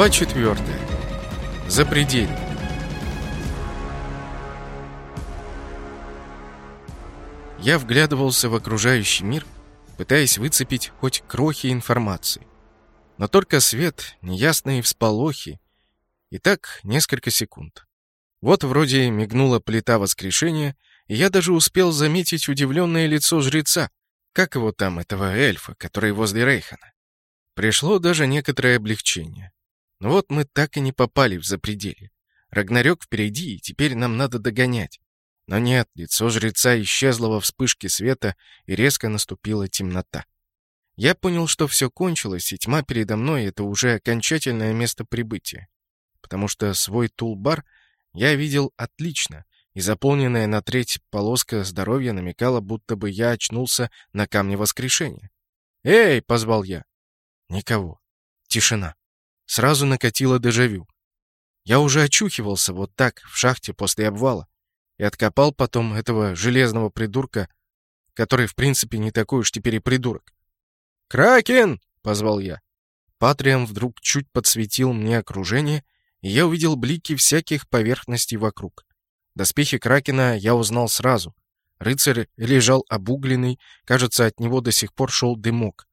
Глава четвертая. Запределье. Я вглядывался в окружающий мир, пытаясь выцепить хоть крохи информации. Но только свет, неясные всполохи, и так несколько секунд. Вот вроде мигнула плита воскрешения, и я даже успел заметить удивленное лицо жреца, как его там, этого эльфа, который возле Рейхана. Пришло даже некоторое облегчение. Вот мы так и не попали в запределье. Рагнарёк впереди, и теперь нам надо догонять. Но нет, лицо жреца исчезло во вспышке света, и резко наступила темнота. Я понял, что все кончилось, и тьма передо мной — это уже окончательное место прибытия. Потому что свой тулбар я видел отлично, и заполненная на треть полоска здоровья намекала, будто бы я очнулся на камне воскрешения. «Эй!» — позвал я. Никого. Тишина. Сразу накатило дежавю. Я уже очухивался вот так, в шахте после обвала, и откопал потом этого железного придурка, который, в принципе, не такой уж теперь и придурок. «Кракен!» — позвал я. Патриам вдруг чуть подсветил мне окружение, и я увидел блики всяких поверхностей вокруг. Доспехи Кракена я узнал сразу. Рыцарь лежал обугленный, кажется, от него до сих пор шел дымок.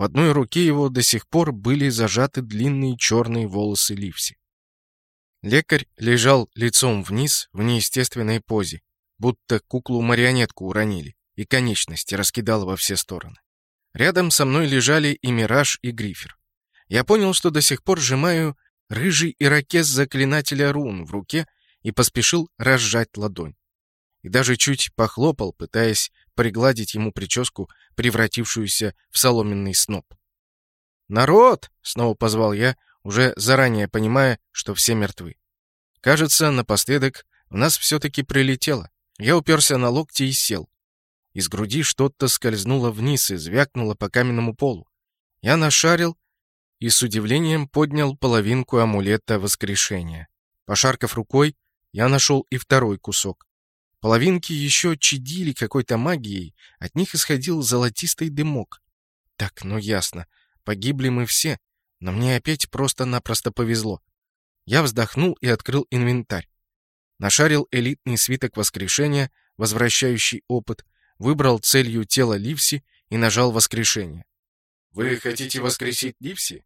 В одной руке его до сих пор были зажаты длинные черные волосы Ливси. Лекарь лежал лицом вниз в неестественной позе, будто куклу-марионетку уронили, и конечности раскидало во все стороны. Рядом со мной лежали и Мираж, и Грифер. Я понял, что до сих пор сжимаю рыжий ирокез заклинателя рун в руке и поспешил разжать ладонь и даже чуть похлопал, пытаясь пригладить ему прическу, превратившуюся в соломенный сноп. «Народ!» — снова позвал я, уже заранее понимая, что все мертвы. Кажется, напоследок у нас все-таки прилетело. Я уперся на локти и сел. Из груди что-то скользнуло вниз и звякнуло по каменному полу. Я нашарил и с удивлением поднял половинку амулета воскрешения. Пошаркав рукой, я нашел и второй кусок. Половинки еще чадили какой-то магией, от них исходил золотистый дымок. Так, ну ясно, погибли мы все, но мне опять просто-напросто повезло. Я вздохнул и открыл инвентарь. Нашарил элитный свиток воскрешения, возвращающий опыт, выбрал целью тело Ливси и нажал воскрешение. «Вы хотите воскресить Ливси?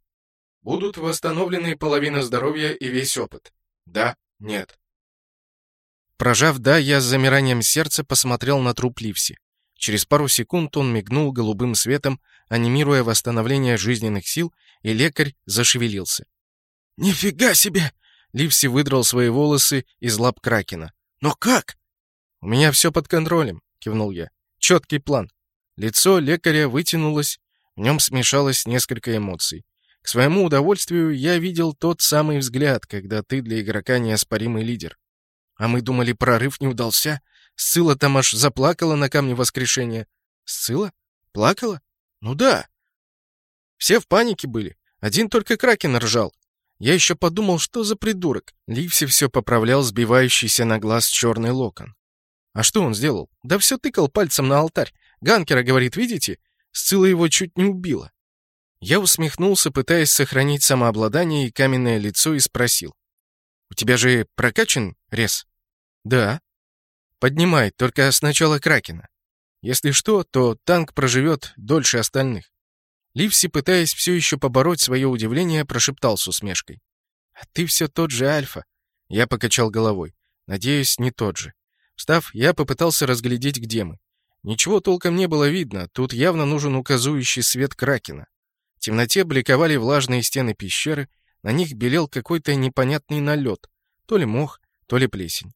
Будут восстановлены половина здоровья и весь опыт. Да, нет. Прожав «да», я с замиранием сердца посмотрел на труп Ливси. Через пару секунд он мигнул голубым светом, анимируя восстановление жизненных сил, и лекарь зашевелился. «Нифига себе!» Ливси выдрал свои волосы из лап Кракена. «Но как?» «У меня все под контролем», — кивнул я. «Четкий план». Лицо лекаря вытянулось, в нем смешалось несколько эмоций. К своему удовольствию я видел тот самый взгляд, когда ты для игрока неоспоримый лидер. А мы думали, прорыв не удался. Сцилла там аж заплакала на камне воскрешения. Сцилла? Плакала? Ну да. Все в панике были. Один только Кракен ржал. Я еще подумал, что за придурок. Ливси все поправлял сбивающийся на глаз черный локон. А что он сделал? Да все тыкал пальцем на алтарь. Ганкера говорит, видите? Сцилла его чуть не убила. Я усмехнулся, пытаясь сохранить самообладание и каменное лицо, и спросил. «У тебя же прокачан рез?» «Да». «Поднимай, только сначала Кракена. Если что, то танк проживет дольше остальных». Ливси, пытаясь все еще побороть свое удивление, прошептал с усмешкой. «А ты все тот же Альфа». Я покачал головой. «Надеюсь, не тот же». Встав, я попытался разглядеть, где мы. Ничего толком не было видно, тут явно нужен указующий свет Кракена. В темноте бликовали влажные стены пещеры, на них белел какой-то непонятный налет, то ли мох, то ли плесень.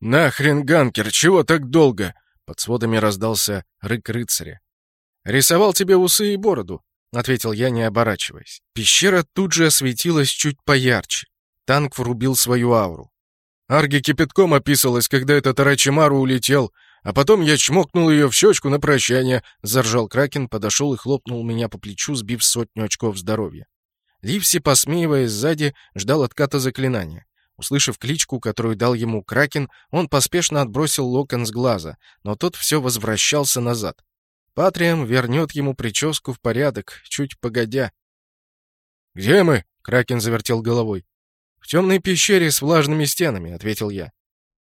«Нахрен, Ганкер, чего так долго?» Под сводами раздался рык рыцаря. «Рисовал тебе усы и бороду», — ответил я, не оборачиваясь. Пещера тут же осветилась чуть поярче. Танк врубил свою ауру. Арги кипятком описалась, когда этот Арачимару улетел, а потом я чмокнул ее в щечку на прощание, заржал Кракен, подошел и хлопнул меня по плечу, сбив сотню очков здоровья. Ливси, посмеиваясь сзади, ждал отката заклинания. Услышав кличку, которую дал ему Кракен, он поспешно отбросил локон с глаза, но тот все возвращался назад. Патриам вернет ему прическу в порядок, чуть погодя. «Где мы?» — Кракен завертел головой. «В темной пещере с влажными стенами», — ответил я.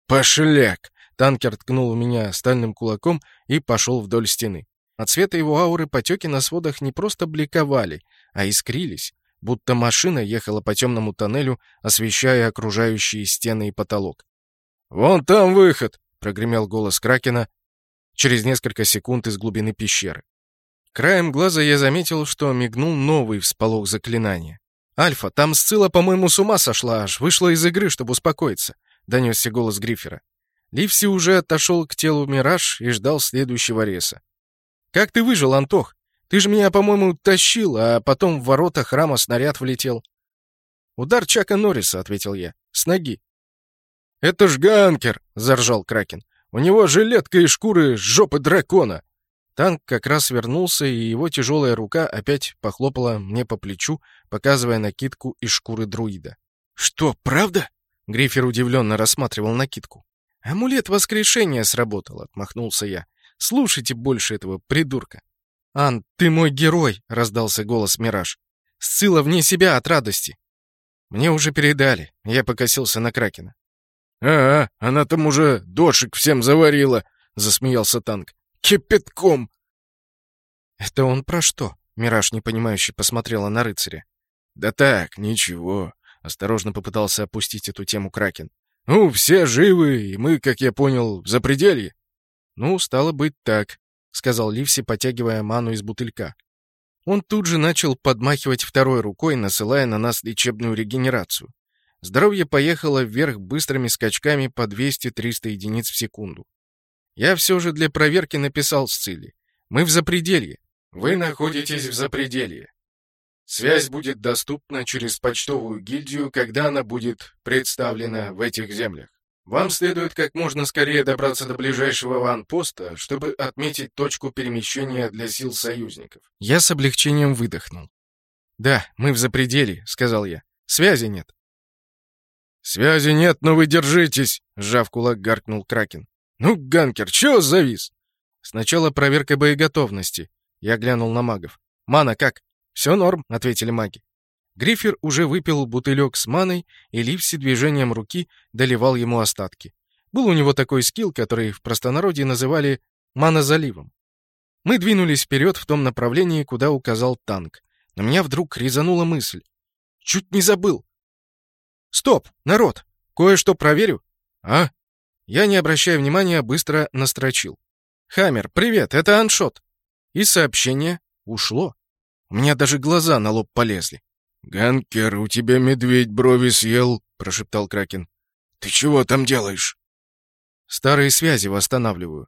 «Пошляк!» — танкер ткнул у меня стальным кулаком и пошел вдоль стены. От света его ауры потеки на сводах не просто бликовали, а искрились, будто машина ехала по темному тоннелю, освещая окружающие стены и потолок. «Вон там выход!» — прогремел голос Кракена через несколько секунд из глубины пещеры. Краем глаза я заметил, что мигнул новый всполох заклинания. «Альфа, там Сцилла, по-моему, с ума сошла аж, вышла из игры, чтобы успокоиться», — донесся голос Гриффера. Ливси уже отошел к телу Мираж и ждал следующего реса. «Как ты выжил, Антох? Ты же меня, по-моему, тащил, а потом в ворота храма снаряд влетел». «Удар Чака Норриса», — ответил я, — «с ноги». «Это ж Ганкер!» — заржал Кракен. «У него жилетка и шкуры жопы дракона!» Танк как раз вернулся, и его тяжелая рука опять похлопала мне по плечу, показывая накидку из шкуры друида. «Что, правда?» — Грифер удивленно рассматривал накидку. «Амулет воскрешения сработал», — отмахнулся я. «Слушайте больше этого придурка». «Ан, ты мой герой!» — раздался голос Мираж. «Сцилла вне себя от радости». «Мне уже передали», — я покосился на Кракена. «А, она там уже дошик всем заварила», — засмеялся танк. Кипятком!» «Это он про что?» — Мираж непонимающе посмотрела на рыцаря. «Да так, ничего», — осторожно попытался опустить эту тему Кракен. «Ну, все живы, и мы, как я понял, в запределье». «Ну, стало быть так», — сказал Ливси, потягивая ману из бутылька. Он тут же начал подмахивать второй рукой, насылая на нас лечебную регенерацию. Здоровье поехало вверх быстрыми скачками по 200-300 единиц в секунду. Я все же для проверки написал Сцилли. Мы в запределье. Вы находитесь в запределье. Связь будет доступна через почтовую гильдию, когда она будет представлена в этих землях. Вам следует как можно скорее добраться до ближайшего ванпоста, чтобы отметить точку перемещения для сил союзников. Я с облегчением выдохнул. «Да, мы в запределье», — сказал я. «Связи нет». «Связи нет, но вы держитесь!» — сжав кулак, гаркнул Кракен. «Ну, Ганкер, чего завис?» «Сначала проверка боеготовности». Я глянул на магов. «Мана как?» «Все норм», — ответили маги. Грифер уже выпил бутылек с маной, и Ливси движением руки доливал ему остатки. Был у него такой скилл, который в простонародье называли «манозаливом». Мы двинулись вперед в том направлении, куда указал танк. На меня вдруг резанула мысль. Чуть не забыл. «Стоп, народ! Кое-что проверю!» «А?» Я, не обращая внимания, быстро настрочил. «Хаммер, привет, это Аншот». И сообщение ушло. У меня даже глаза на лоб полезли. «Ганкер, у тебя медведь брови съел», — прошептал Кракен. «Ты чего там делаешь?» «Старые связи восстанавливаю».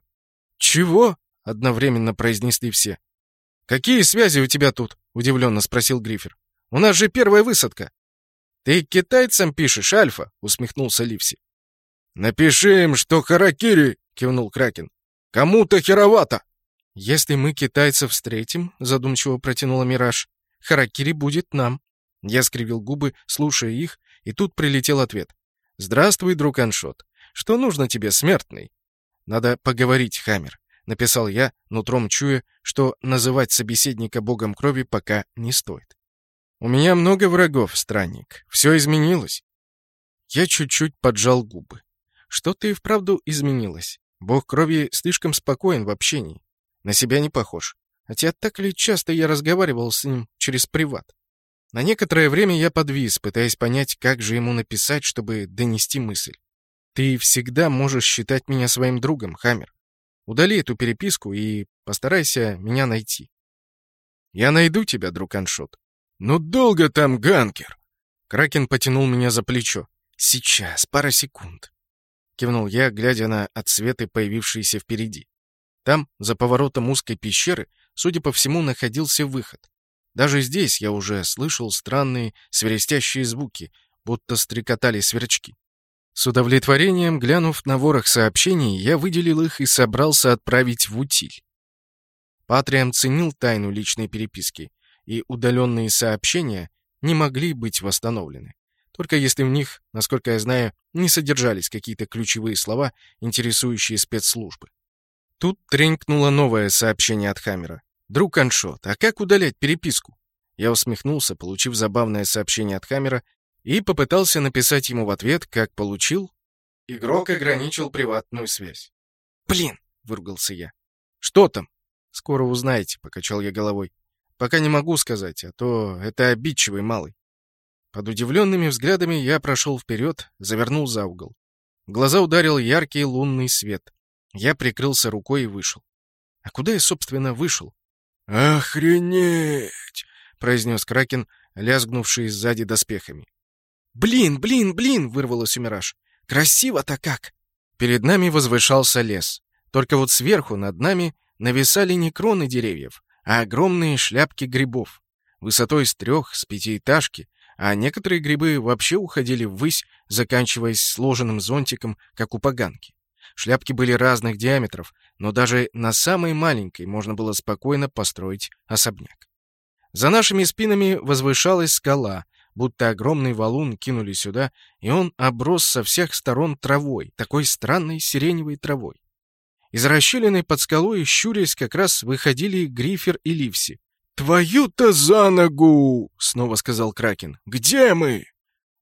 «Чего?» — одновременно произнесли все. «Какие связи у тебя тут?» — удивленно спросил Грифер. «У нас же первая высадка». «Ты китайцам пишешь, Альфа?» — усмехнулся Ливси. «Напиши им, что харакири!» — кивнул Кракен. «Кому-то херовато!» «Если мы китайцев встретим», — задумчиво протянула Мираж, — «харакири будет нам». Я скривил губы, слушая их, и тут прилетел ответ. «Здравствуй, друг Аншот. Что нужно тебе, смертный?» «Надо поговорить, Хаммер», — написал я, нутром чуя, что называть собеседника богом крови пока не стоит. «У меня много врагов, странник. Все изменилось». Я чуть-чуть поджал губы. Что-то и вправду изменилось. Бог крови слишком спокоен в общении. На себя не похож. Хотя так ли часто я разговаривал с ним через приват? На некоторое время я подвис, пытаясь понять, как же ему написать, чтобы донести мысль. Ты всегда можешь считать меня своим другом, Хаммер. Удали эту переписку и постарайся меня найти. Я найду тебя, друг Аншот. Ну долго там, Ганкер? Кракен потянул меня за плечо. Сейчас, пара секунд. — кивнул я, глядя на отсветы, появившиеся впереди. Там, за поворотом узкой пещеры, судя по всему, находился выход. Даже здесь я уже слышал странные свирестящие звуки, будто стрекотали сверчки. С удовлетворением, глянув на ворох сообщений, я выделил их и собрался отправить в утиль. Патриам ценил тайну личной переписки, и удаленные сообщения не могли быть восстановлены. Только если в них, насколько я знаю, не содержались какие-то ключевые слова, интересующие спецслужбы. Тут тренькнуло новое сообщение от Хаммера. «Друг Аншот, а как удалять переписку?» Я усмехнулся, получив забавное сообщение от Хаммера, и попытался написать ему в ответ, как получил. Игрок ограничил приватную связь. «Блин!» — выругался я. «Что там?» «Скоро узнаете», — покачал я головой. «Пока не могу сказать, а то это обидчивый малый». Под удивленными взглядами я прошел вперед, завернул за угол. В глаза ударил яркий лунный свет. Я прикрылся рукой и вышел. А куда я, собственно, вышел? «Охренеть!» — произнес Кракен, лязгнувший сзади доспехами. «Блин, блин, блин!» — вырвалось у Мираж. «Красиво-то как!» Перед нами возвышался лес. Только вот сверху над нами нависали не кроны деревьев, а огромные шляпки грибов. Высотой с трех, с пятиэтажки, а некоторые грибы вообще уходили ввысь, заканчиваясь сложенным зонтиком, как у поганки. Шляпки были разных диаметров, но даже на самой маленькой можно было спокойно построить особняк. За нашими спинами возвышалась скала, будто огромный валун кинули сюда, и он оброс со всех сторон травой, такой странной сиреневой травой. Из расщелины под скалой, щурясь, как раз выходили Грифер и Ливси. «Твою-то за ногу!» — снова сказал Кракен. «Где мы?»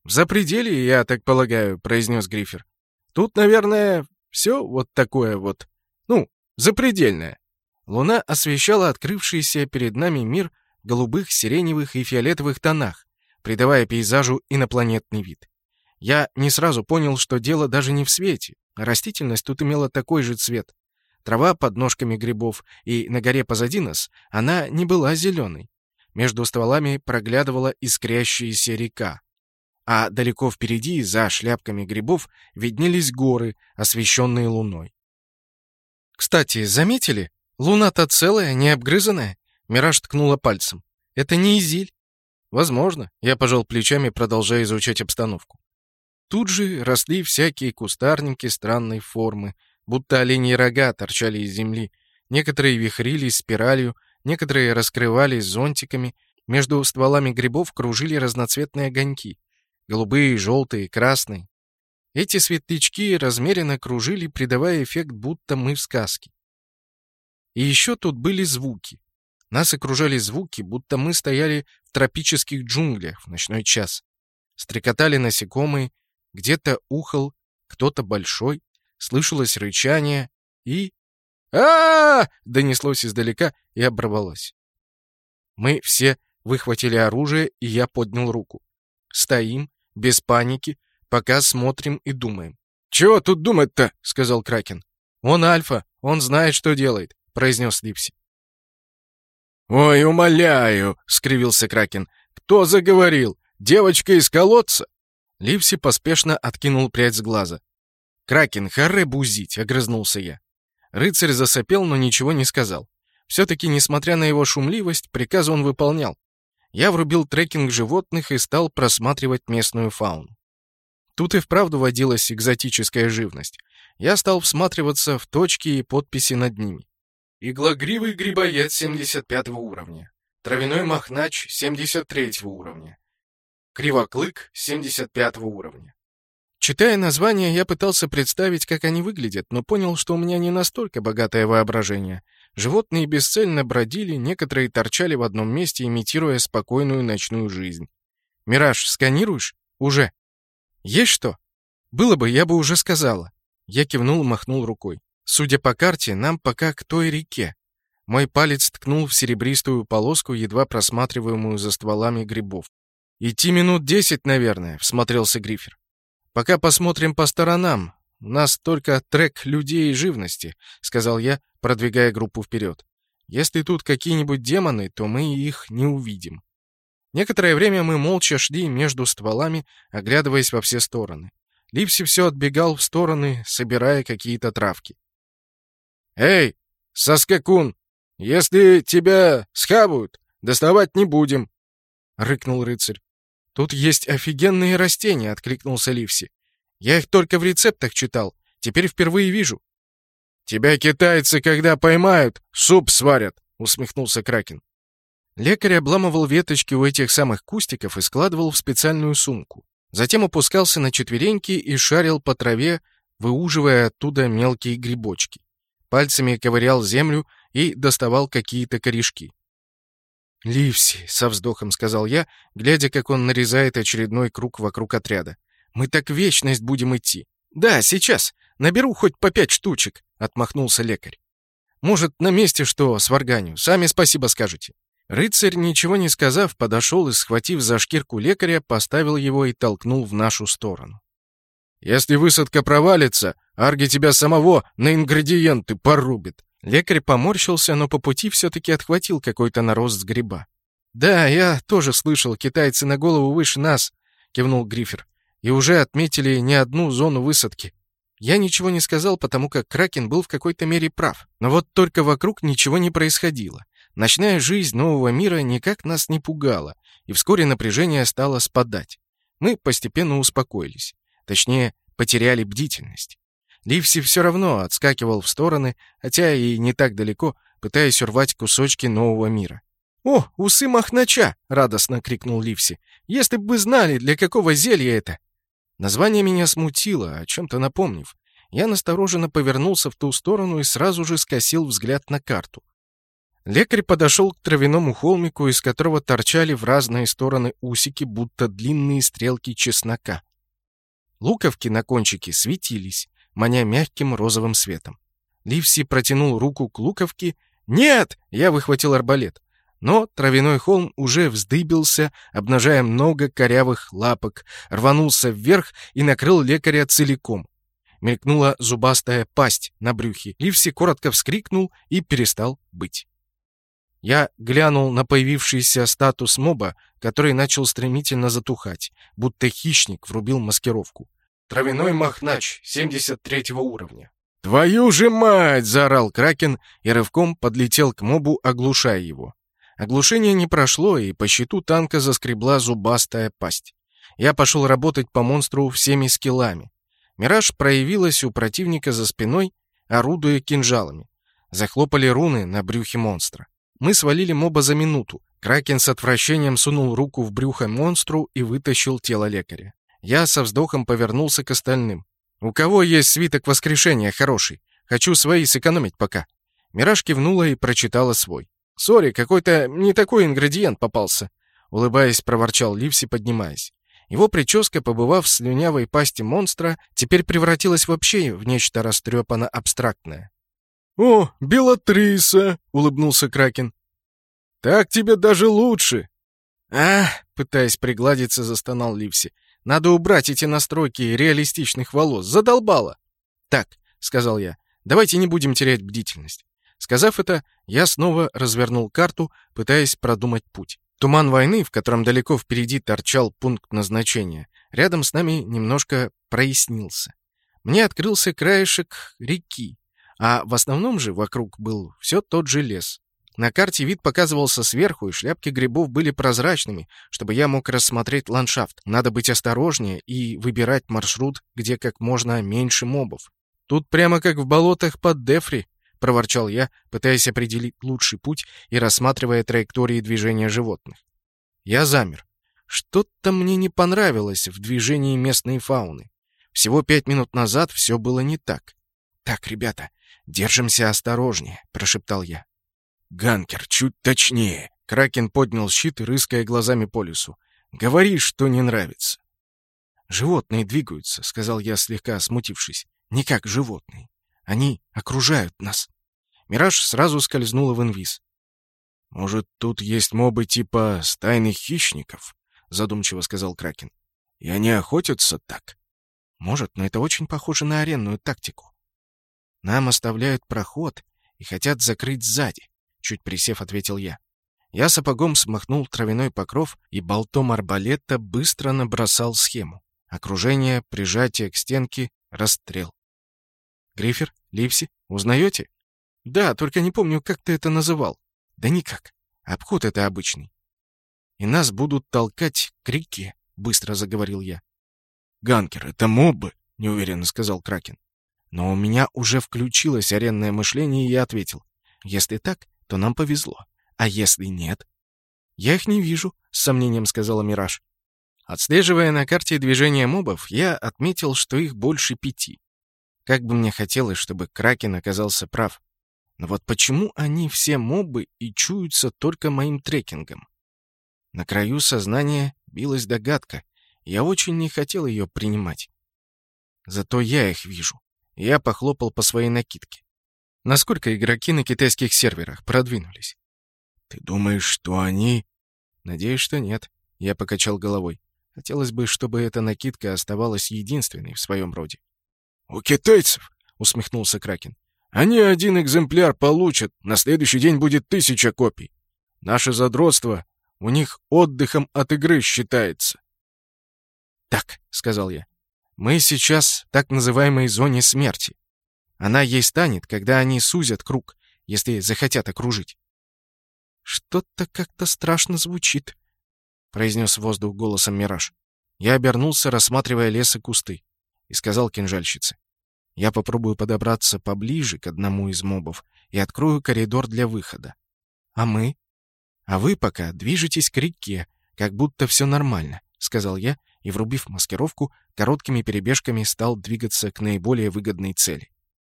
«В запределе, я так полагаю», — произнес Грифер. «Тут, наверное, все вот такое вот. Ну, запредельное». Луна освещала открывшийся перед нами мир в голубых, сиреневых и фиолетовых тонах, придавая пейзажу инопланетный вид. Я не сразу понял, что дело даже не в свете. Растительность тут имела такой же цвет. Трава под ножками грибов, и на горе позади нас она не была зеленой. Между стволами проглядывала искрящаяся река. А далеко впереди, за шляпками грибов, виднелись горы, освещенные луной. «Кстати, заметили? Луна-то целая, не обгрызанная?» Мираж ткнула пальцем. «Это не Изиль?» «Возможно», — я пожал плечами, продолжая изучать обстановку. Тут же росли всякие кустарники странной формы, будто оленьи рога торчали из земли. Некоторые вихрились спиралью, некоторые раскрывались зонтиками. Между стволами грибов кружили разноцветные огоньки. Голубые, желтые, красные. Эти светлячки размеренно кружили, придавая эффект, будто мы в сказке. И еще тут были звуки. Нас окружали звуки, будто мы стояли в тропических джунглях в ночной час. Стрекотали насекомые, где-то ухал кто-то большой, слышалось рычание и... а, -а, -а донеслось издалека и оборвалось. Мы все выхватили оружие, и я поднял руку. Стоим, без паники, пока смотрим и думаем. «Чего тут думать-то?» — сказал Кракен. «Он Альфа, он знает, что делает», — произнес Липси. «Ой, умоляю!» — скривился Кракен. «Кто заговорил? Девочка из колодца?» Липси поспешно откинул прядь с глаза. «Кракен, харе бузить!» — огрызнулся я. Рыцарь засопел, но ничего не сказал. Все-таки, несмотря на его шумливость, приказы он выполнял. Я врубил трекинг животных и стал просматривать местную фауну. Тут и вправду водилась экзотическая живность. Я стал всматриваться в точки и подписи над ними. Иглогривый грибоед 75 уровня. Травяной махнач 73 уровня. Кривоклык 75 уровня. Читая названия, я пытался представить, как они выглядят, но понял, что у меня не настолько богатое воображение. Животные бесцельно бродили, некоторые торчали в одном месте, имитируя спокойную ночную жизнь. «Мираж, сканируешь?» «Уже». «Есть что?» «Было бы, я бы уже сказала». Я кивнул и махнул рукой. Судя по карте, нам пока к той реке. Мой палец ткнул в серебристую полоску, едва просматриваемую за стволами грибов. «Идти минут десять, наверное», — всмотрелся Грифер. «Пока посмотрим по сторонам. У нас только трек людей и живности», — сказал я, продвигая группу вперед. «Если тут какие-нибудь демоны, то мы их не увидим». Некоторое время мы молча шли между стволами, оглядываясь во все стороны. Липси все отбегал в стороны, собирая какие-то травки. «Эй, соскакун, если тебя схавают, доставать не будем», — рыкнул рыцарь. «Тут есть офигенные растения», — откликнулся Ливси. «Я их только в рецептах читал. Теперь впервые вижу». «Тебя китайцы, когда поймают, суп сварят», — усмехнулся Кракен. Лекарь обламывал веточки у этих самых кустиков и складывал в специальную сумку. Затем опускался на четвереньки и шарил по траве, выуживая оттуда мелкие грибочки. Пальцами ковырял землю и доставал какие-то корешки. «Ливси», — со вздохом сказал я, глядя, как он нарезает очередной круг вокруг отряда. «Мы так вечность будем идти». «Да, сейчас. Наберу хоть по пять штучек», — отмахнулся лекарь. «Может, на месте что, сварганю? Сами спасибо скажете». Рыцарь, ничего не сказав, подошел и, схватив за шкирку лекаря, поставил его и толкнул в нашу сторону. «Если высадка провалится, Арги тебя самого на ингредиенты порубит!» Лекарь поморщился, но по пути все-таки отхватил какой-то нарост с гриба. «Да, я тоже слышал, китайцы на голову выше нас», — кивнул Грифер. «И уже отметили не одну зону высадки. Я ничего не сказал, потому как Кракен был в какой-то мере прав. Но вот только вокруг ничего не происходило. Ночная жизнь нового мира никак нас не пугала, и вскоре напряжение стало спадать. Мы постепенно успокоились. Точнее, потеряли бдительность. Ливси все равно отскакивал в стороны, хотя и не так далеко, пытаясь урвать кусочки нового мира. «О, усы Махнача!» — радостно крикнул Ливси. «Если бы вы знали, для какого зелья это!» Название меня смутило, о чем-то напомнив. Я настороженно повернулся в ту сторону и сразу же скосил взгляд на карту. Лекарь подошел к травяному холмику, из которого торчали в разные стороны усики, будто длинные стрелки чеснока. Луковки на кончике светились, маня мягким розовым светом. Ливси протянул руку к луковке. «Нет!» — я выхватил арбалет. Но травяной холм уже вздыбился, обнажая много корявых лапок, рванулся вверх и накрыл лекаря целиком. Мелькнула зубастая пасть на брюхе. Ливси коротко вскрикнул и перестал быть. Я глянул на появившийся статус моба, который начал стремительно затухать, будто хищник врубил маскировку. Травяной махнач 73 уровня. «Твою же мать!» — заорал Кракен и рывком подлетел к мобу, оглушая его. Оглушение не прошло, и по щиту танка заскребла зубастая пасть. Я пошел работать по монстру всеми скиллами. Мираж проявилась у противника за спиной, орудуя кинжалами. Захлопали руны на брюхе монстра. Мы свалили моба за минуту. Кракен с отвращением сунул руку в брюхо монстру и вытащил тело лекаря. Я со вздохом повернулся к остальным. «У кого есть свиток воскрешения хороший? Хочу свои сэкономить пока». Мираж кивнула и прочитала свой. «Sorry, какой-то не такой ингредиент попался», — улыбаясь, проворчал Ливси, поднимаясь. Его прическа, побывав в слюнявой пасти монстра, теперь превратилась вообще в нечто растрепано-абстрактное. «О, Белатриса!» — улыбнулся Кракен. «Так тебе даже лучше!» «А!» — пытаясь пригладиться, застонал Ливси. «Надо убрать эти настройки реалистичных волос. Задолбало!» «Так», — сказал я, — «давайте не будем терять бдительность». Сказав это, я снова развернул карту, пытаясь продумать путь. Туман войны, в котором далеко впереди торчал пункт назначения, рядом с нами немножко прояснился. Мне открылся краешек реки, а в основном же вокруг был все тот же лес. На карте вид показывался сверху, и шляпки грибов были прозрачными, чтобы я мог рассмотреть ландшафт. Надо быть осторожнее и выбирать маршрут, где как можно меньше мобов. «Тут прямо как в болотах под Дефри», — проворчал я, пытаясь определить лучший путь и рассматривая траектории движения животных. Я замер. Что-то мне не понравилось в движении местной фауны. Всего пять минут назад все было не так. «Так, ребята, держимся осторожнее», — прошептал я. «Ганкер, чуть точнее!» Кракен поднял щит, рыская глазами по лесу. «Говори, что не нравится». «Животные двигаются», — сказал я, слегка смутившись. «Не как животные. Они окружают нас». Мираж сразу скользнула в инвиз. «Может, тут есть мобы типа стайных хищников?» — задумчиво сказал Кракен. «И они охотятся так?» «Может, но это очень похоже на аренную тактику. Нам оставляют проход и хотят закрыть сзади, чуть присев, ответил я. Я сапогом смахнул травяной покров и болтом арбалета быстро набросал схему. Окружение, прижатие к стенке, расстрел. Грифер, Липси, узнаете? Да, только не помню, как ты это называл. Да никак. Обход это обычный. И нас будут толкать к реке, быстро заговорил я. Ганкер, это мобы, неуверенно сказал Кракен. Но у меня уже включилось аренное мышление, и я ответил. Если так, то нам повезло. А если нет? Я их не вижу, с сомнением сказала Мираж. Отслеживая на карте движения мобов, я отметил, что их больше пяти. Как бы мне хотелось, чтобы Кракен оказался прав. Но вот почему они все мобы и чуются только моим трекингом? На краю сознания билась догадка. Я очень не хотел ее принимать. Зато я их вижу. Я похлопал по своей накидке. Насколько игроки на китайских серверах продвинулись? Ты думаешь, что они... Надеюсь, что нет. Я покачал головой. Хотелось бы, чтобы эта накидка оставалась единственной в своем роде. «У китайцев!» — усмехнулся Кракен. «Они один экземпляр получат, на следующий день будет тысяча копий. Наше задротство у них отдыхом от игры считается». «Так», — сказал я, — «мы сейчас в так называемой зоне смерти. Она ей станет, когда они сузят круг, если захотят окружить». «Что-то как-то страшно звучит», — произнес воздух голосом Мираж. Я обернулся, рассматривая лес и кусты, и сказал кинжальщице. «Я попробую подобраться поближе к одному из мобов и открою коридор для выхода. А мы? А вы пока движетесь к реке, как будто все нормально», — сказал я, и, врубив маскировку, короткими перебежками стал двигаться к наиболее выгодной цели.